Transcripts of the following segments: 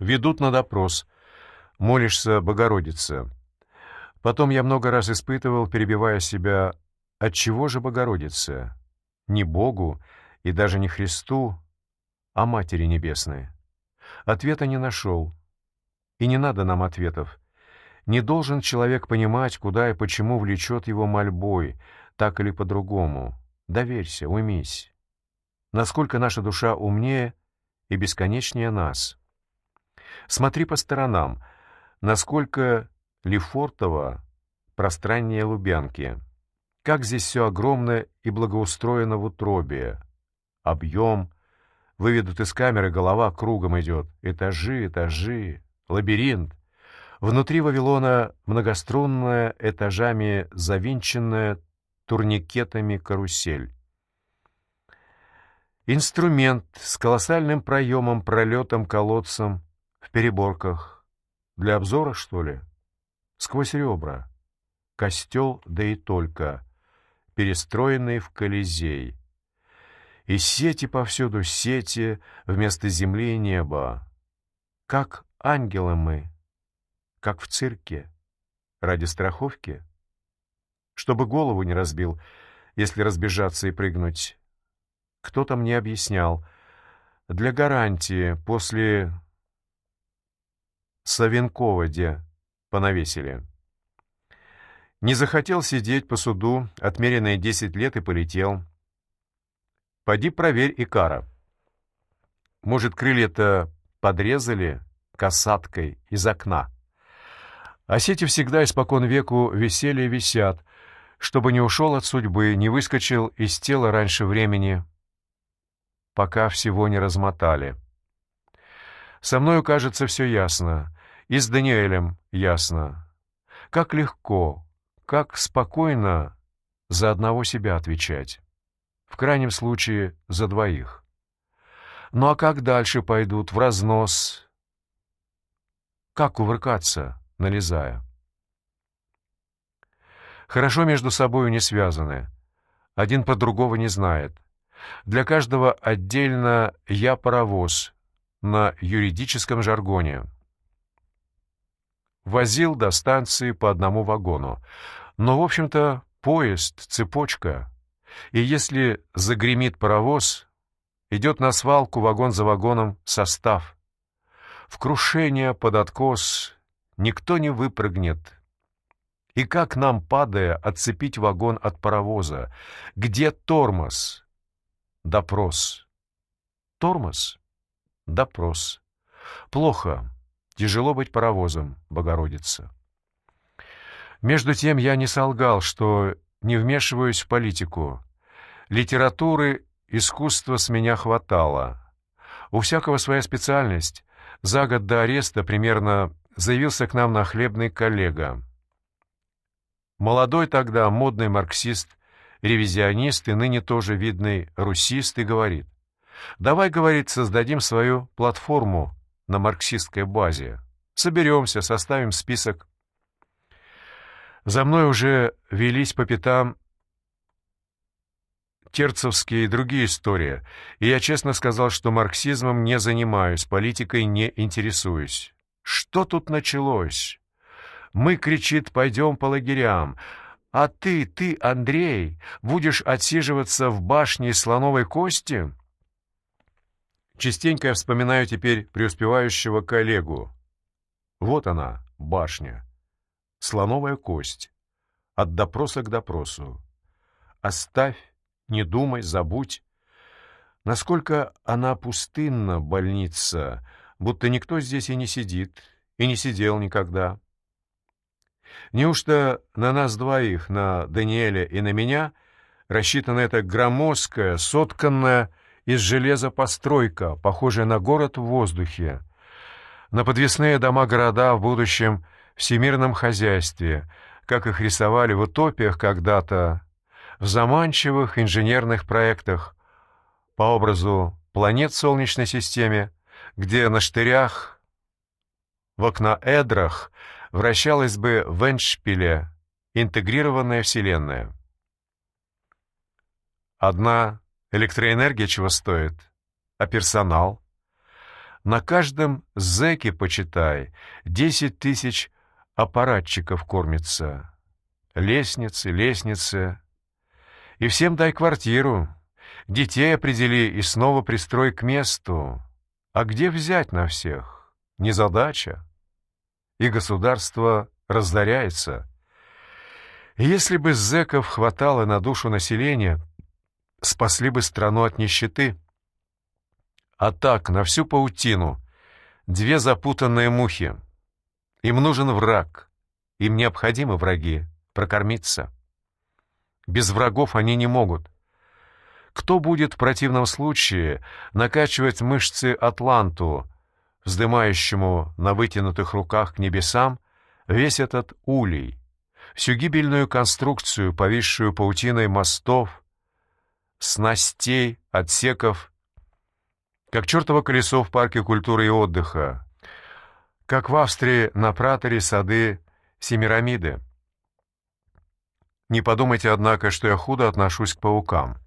Ведут на допрос. Молишься Богородице. Потом я много раз испытывал, перебивая себя, от чего же Богородице? Не Богу и даже не Христу, а Матери Небесной. Ответа не нашел. И не надо нам ответов. Не должен человек понимать, куда и почему влечет его мольбой, так или по-другому. Доверься, уймись. Насколько наша душа умнее и бесконечнее нас. Смотри по сторонам, насколько Лефортово пространнее Лубянки. Как здесь все огромно и благоустроено в утробе. Объем. Выведут из камеры, голова кругом идет. Этажи, этажи. Лабиринт. Внутри Вавилона многострунная, этажами завинченная турникетами карусель. Инструмент с колоссальным проемом, пролетом, колодцем в переборках. Для обзора, что ли? Сквозь ребра. Костел, да и только. Перестроенный в Колизей. И сети повсюду, сети вместо земли и неба. Как ангелы мы, как в цирке, ради страховки, чтобы голову не разбил, если разбежаться и прыгнуть. Кто-то мне объяснял, для гарантии после Савенкова где понавесили. Не захотел сидеть по суду, отмеренные десять лет, и полетел. Поди проверь Икара. Может, крылья-то подрезали касаткой из окна. А сети всегда испокон веку висели и висят, чтобы не ушел от судьбы, не выскочил из тела раньше времени, пока всего не размотали. Со мною, кажется, все ясно, и с Даниэлем ясно. Как легко, как спокойно за одного себя отвечать. В крайнем случае, за двоих. Ну а как дальше пойдут, в разнос? Как кувыркаться? налезая. Хорошо между собою не связаны. Один по другого не знает. Для каждого отдельно «я паровоз» на юридическом жаргоне. Возил до станции по одному вагону. Но, в общем-то, поезд, цепочка. И если загремит паровоз, идет на свалку вагон за вагоном состав. В крушение под откос никто не выпрыгнет. И как нам, падая, отцепить вагон от паровоза? Где тормоз? Допрос. Тормоз? Допрос. Плохо. Тяжело быть паровозом, Богородица. Между тем я не солгал, что не вмешиваюсь в политику. Литературы, искусства с меня хватало. У всякого своя специальность. За год до ареста примерно заявился к нам на хлебный коллега. Молодой тогда модный марксист, ревизионист и ныне тоже видный русист и говорит, «Давай, — говорит, — создадим свою платформу на марксистской базе. Соберемся, составим список». За мной уже велись по пятам терцевские и другие истории, и я честно сказал, что марксизмом не занимаюсь, политикой не интересуюсь. Что тут началось? Мы, кричит, пойдем по лагерям. А ты, ты, Андрей, будешь отсиживаться в башне слоновой кости? Частенько я вспоминаю теперь преуспевающего коллегу. Вот она, башня. Слоновая кость. От допроса к допросу. Оставь, не думай, забудь. Насколько она пустынна, больница, будто никто здесь и не сидит, и не сидел никогда. Неужто на нас двоих, на Даниэля и на меня, рассчитана эта громоздкая, сотканная из железа постройка, похожая на город в воздухе, на подвесные дома-города в будущем всемирном хозяйстве, как их рисовали в утопиях когда-то, в заманчивых инженерных проектах по образу планет Солнечной системе, где на штырях, в окноэдрах вращалась бы в Эншпиле интегрированная Вселенная. Одна электроэнергия чего стоит, а персонал? На каждом зэке, почитай, десять тысяч аппаратчиков кормится. Лестницы, лестницы. И всем дай квартиру. Детей определи и снова пристрой к месту. А где взять на всех? Незадача. И государство раздаряется. Если бы зэков хватало на душу населения, спасли бы страну от нищеты. А так, на всю паутину, две запутанные мухи. Им нужен враг, им необходимы враги, прокормиться. Без врагов они не могут. Кто будет в противном случае накачивать мышцы Атланту, вздымающему на вытянутых руках к небесам весь этот улей, всю гибельную конструкцию, повисшую паутиной мостов, снастей, отсеков, как чертово колесо в парке культуры и отдыха, как в Австрии на праторе сады Семирамиды. Не подумайте, однако, что я худо отношусь к паукам.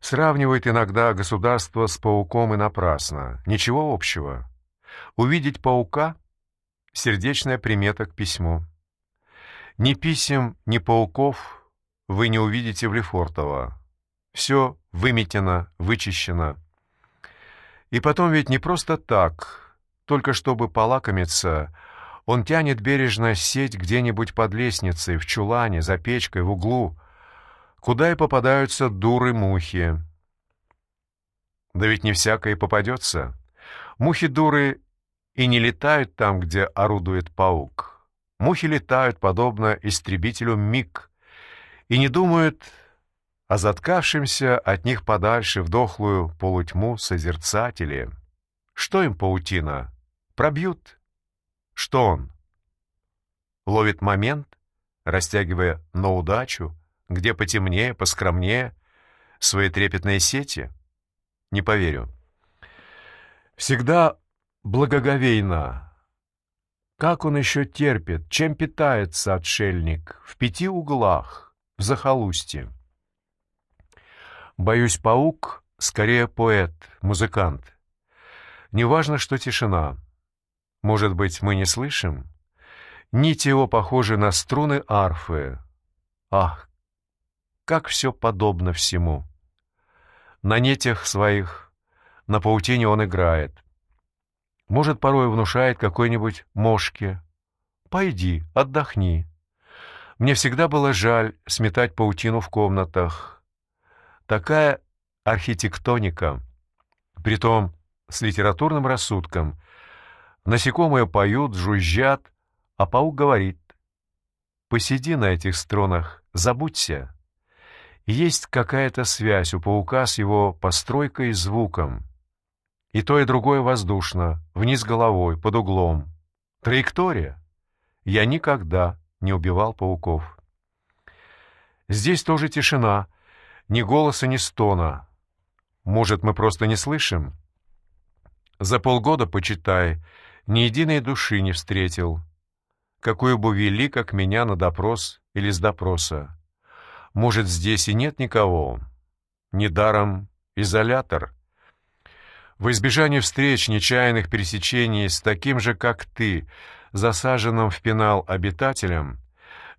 Сравнивает иногда государство с пауком и напрасно. Ничего общего. Увидеть паука — сердечная примета к письму. Ни писем, ни пауков вы не увидите в Лефортово. Все выметено, вычищено. И потом ведь не просто так, только чтобы полакомиться, он тянет бережно сеть где-нибудь под лестницей, в чулане, за печкой, в углу, куда и попадаются дуры-мухи. Да ведь не всякое попадется. Мухи-дуры и не летают там, где орудует паук. Мухи летают, подобно истребителю МиГ, и не думают а заткавшимся от них подальше в дохлую полутьму созерцатели. Что им паутина? Пробьют. Что он? Ловит момент, растягивая на удачу, где потемнее, поскромнее, свои трепетные сети? Не поверю. Всегда благоговейно. Как он еще терпит, чем питается отшельник? В пяти углах, в захолустье. Боюсь, паук скорее поэт, музыкант. Неважно, что тишина. Может быть, мы не слышим? Нити его похожи на струны арфы. Ах, как все подобно всему. На нитях своих, на паутине он играет. Может, порой внушает какой-нибудь мошке. «Пойди, отдохни». Мне всегда было жаль сметать паутину в комнатах, Такая архитектоника, притом с литературным рассудком. Насекомые поют, жужжат, а паук говорит, «Посиди на этих струнах, забудься». Есть какая-то связь у паука с его постройкой и звуком. И то, и другое воздушно, вниз головой, под углом. Траектория. Я никогда не убивал пауков. Здесь тоже тишина, ни голоса, ни стона. Может, мы просто не слышим? За полгода, почитай, ни единой души не встретил. Какую бы вели, как меня, на допрос или с допроса. Может, здесь и нет никого. Недаром изолятор. В избежание встреч, нечаянных пересечений с таким же, как ты, засаженным в пенал обитателем,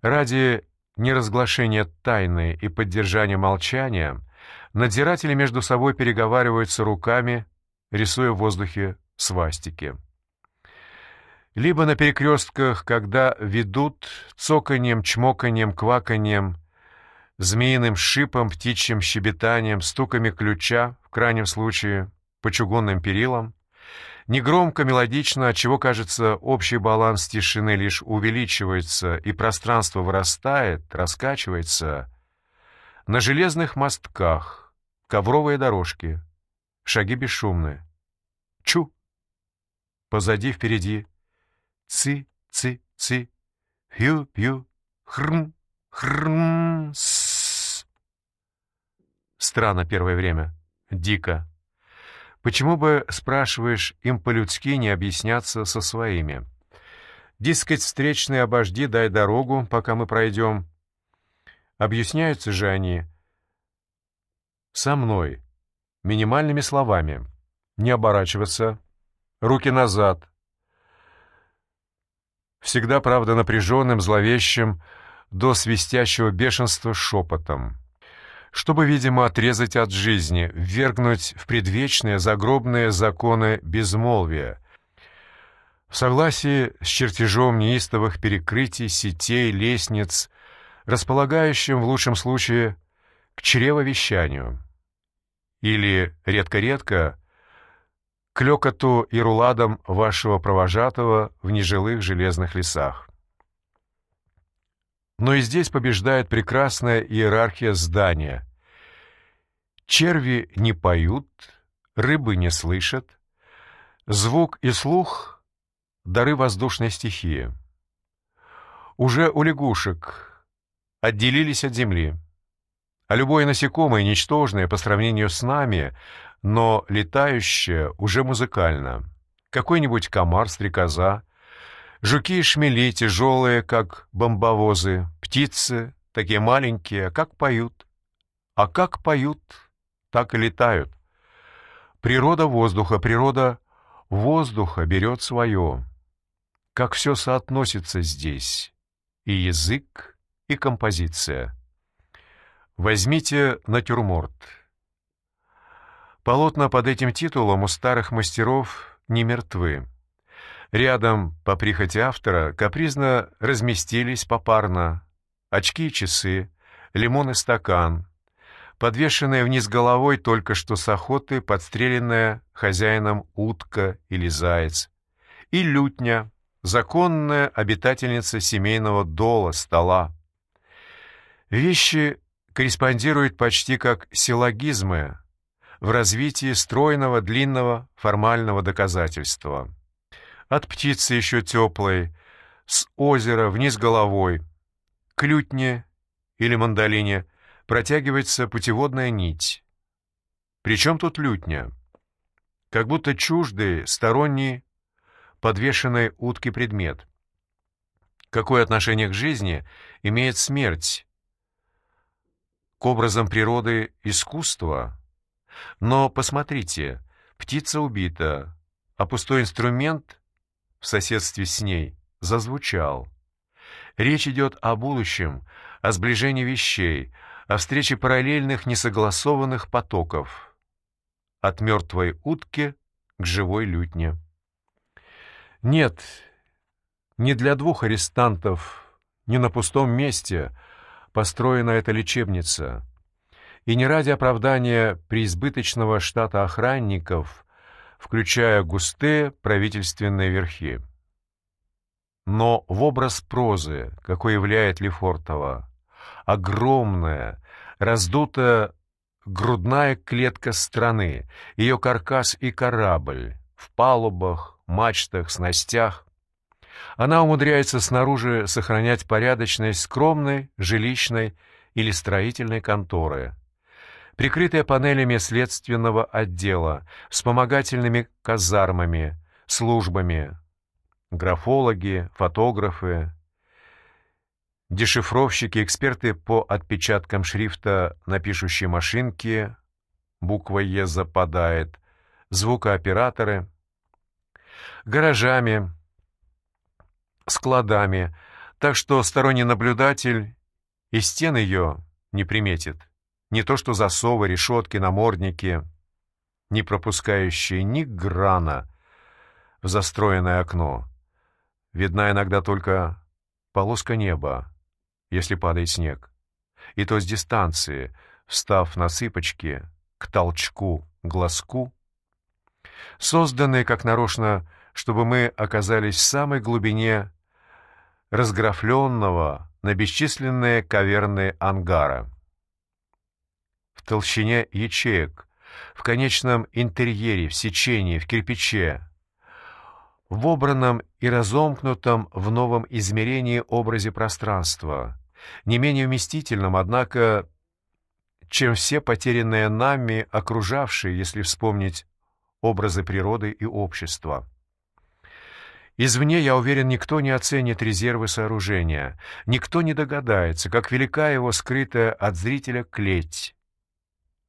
ради неразглашения тайны и поддержания молчания, надзиратели между собой переговариваются руками, рисуя в воздухе свастики. Либо на перекрестках, когда ведут цоканьем, чмоканьем, кваканьем, змеиным шипом, птичьим щебетанием, стуками ключа, в крайнем случае, по чугунным перилам, Негромко, мелодично, отчего, кажется, общий баланс тишины лишь увеличивается и пространство вырастает, раскачивается. На железных мостках, ковровые дорожки, шаги бесшумные. Чу! Позади, впереди. Ци, ци, ци. Пью, пью. Хрм, хрм, с. Странно первое время. Дико. Почему бы, спрашиваешь, им по-людски не объясняться со своими? Дескать, встречный обожди, дай дорогу, пока мы пройдем. Объясняются же они со мной, минимальными словами. Не оборачиваться, руки назад. Всегда, правда, напряженным, зловещим, до свистящего бешенства шепотом. Чтобы, видимо, отрезать от жизни, ввергнуть в предвечные загробные законы безмолвия, в согласии с чертежом неистовых перекрытий, сетей, лестниц, располагающим в лучшем случае к чревовещанию. Или, редко-редко, к лёкоту и руладам вашего провожатого в нежилых железных лесах. Но и здесь побеждает прекрасная иерархия здания. Черви не поют, рыбы не слышат, звук и слух — дары воздушной стихии. Уже у лягушек отделились от земли а любое насекомое ничтожное по сравнению с нами, но летающее уже музыкально. Какой-нибудь комар, стрекоза, жуки и шмели тяжелые, как бомбовозы, птицы, такие маленькие, как поют. А как поют, так и летают. Природа воздуха, природа воздуха берет свое. Как все соотносится здесь, и язык, и композиция. Возьмите натюрморт. Полотна под этим титулом у старых мастеров не мертвы. Рядом, по прихоти автора, капризно разместились попарно очки и часы, лимон и стакан, подвешенная вниз головой только что с охоты подстреленная хозяином утка или заяц, и лютня, законная обитательница семейного дола, стола. Вещи корреспондирует почти как силлогизмы в развитии стройного, длинного, формального доказательства. От птицы еще теплой, с озера вниз головой, к лютне или мандолине протягивается путеводная нить. Причем тут лютня? Как будто чуждый, сторонний, подвешенный утки предмет. Какое отношение к жизни имеет смерть, к образам природы искусства. Но посмотрите, птица убита, а пустой инструмент в соседстве с ней зазвучал. Речь идет о будущем, о сближении вещей, о встрече параллельных несогласованных потоков. От мертвой утки к живой лютне. Нет, не для двух арестантов, не на пустом месте — построена эта лечебница. И не ради оправдания преизбыточного штата охранников, включая густые правительственные верхи. Но в образ прозы, какой являет Лефортова, огромная, раздутая грудная клетка страны, ее каркас и корабль, в палубах, мачтах, снастях, она умудряется снаружи сохранять порядочность скромной, жилищной или строительной конторы, прикрытая панелями следственного отдела, вспомогательными казармами, службами, графологи, фотографы, дешифровщики, эксперты по отпечаткам шрифта на пишущей машинке, буква «Е» западает, звукооператоры, гаражами, складами, так что сторонний наблюдатель и стен ее не приметит. Не то что засовы, решетки, намордники, не пропускающие ни грана в застроенное окно. Видна иногда только полоска неба, если падает снег. И то с дистанции, встав на цыпочки к толчку, глазку, созданные как нарочно, чтобы мы оказались в самой глубине разграфленного на бесчисленные каверны ангара. В толщине ячеек, в конечном интерьере, в сечении, в кирпиче, в обранном и разомкнутом в новом измерении образе пространства, не менее вместительном, однако, чем все потерянные нами окружавшие, если вспомнить образы природы и общества. Извне, я уверен, никто не оценит резервы сооружения, никто не догадается, как велика его скрытая от зрителя клеть.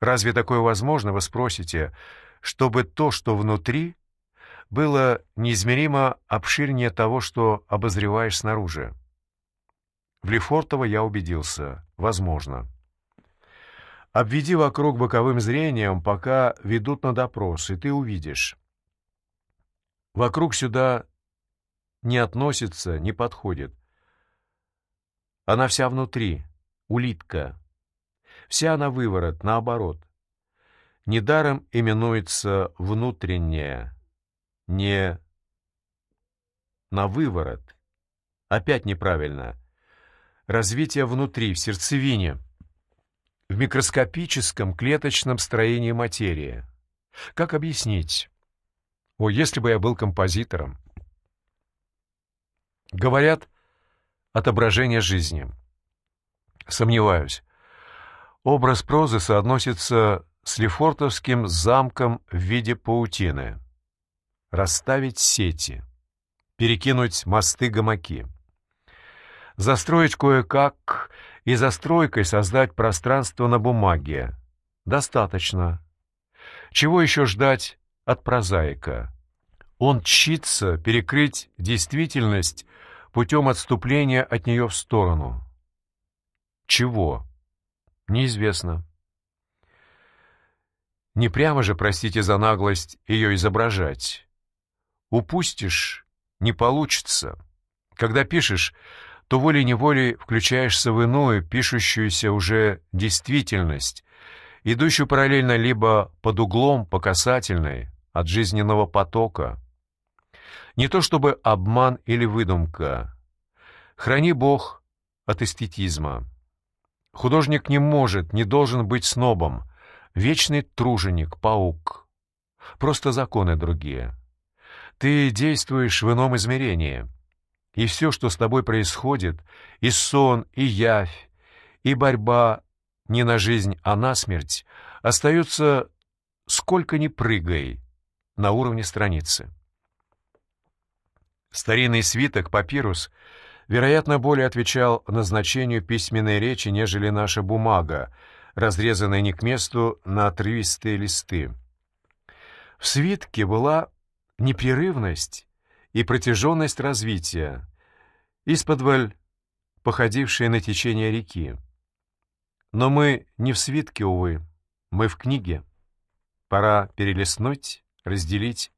Разве такое возможно, вы спросите, чтобы то, что внутри, было неизмеримо обширнее того, что обозреваешь снаружи. В Лефортово я убедился. Возможно. Обведи вокруг боковым зрением, пока ведут на допрос, и ты увидишь. Вокруг сюда не относится, не подходит. Она вся внутри, улитка. Вся она выворот, наоборот. Недаром именуется внутренняя, не на выворот. Опять неправильно. Развитие внутри, в сердцевине, в микроскопическом клеточном строении материи. Как объяснить? О, если бы я был композитором. Говорят, отображение жизни. Сомневаюсь. Образ прозы соотносится с лефортовским замком в виде паутины. Расставить сети, перекинуть мосты-гамаки. Застроить кое-как и застройкой создать пространство на бумаге. Достаточно. Чего еще ждать от прозаика? Он чится перекрыть действительность путем отступления от нее в сторону. Чего? Неизвестно. Не прямо же, простите за наглость, ее изображать. Упустишь — не получится. Когда пишешь, то волей-неволей включаешься в иную, пишущуюся уже действительность, идущую параллельно либо под углом по касательной от жизненного потока. Не то чтобы обман или выдумка. Храни Бог от эстетизма. Художник не может, не должен быть снобом, вечный труженик, паук. Просто законы другие. Ты действуешь в ином измерении. И все, что с тобой происходит, и сон, и явь, и борьба не на жизнь, а на смерть, остаются, сколько ни прыгай, на уровне страницы. Старинный свиток, папирус — вероятно, более отвечал назначению письменной речи, нежели наша бумага, разрезанная не к месту на отрывистые листы. В свитке была непрерывность и протяженность развития, исподволь походившая на течение реки. Но мы не в свитке, увы, мы в книге. Пора перелистнуть, разделить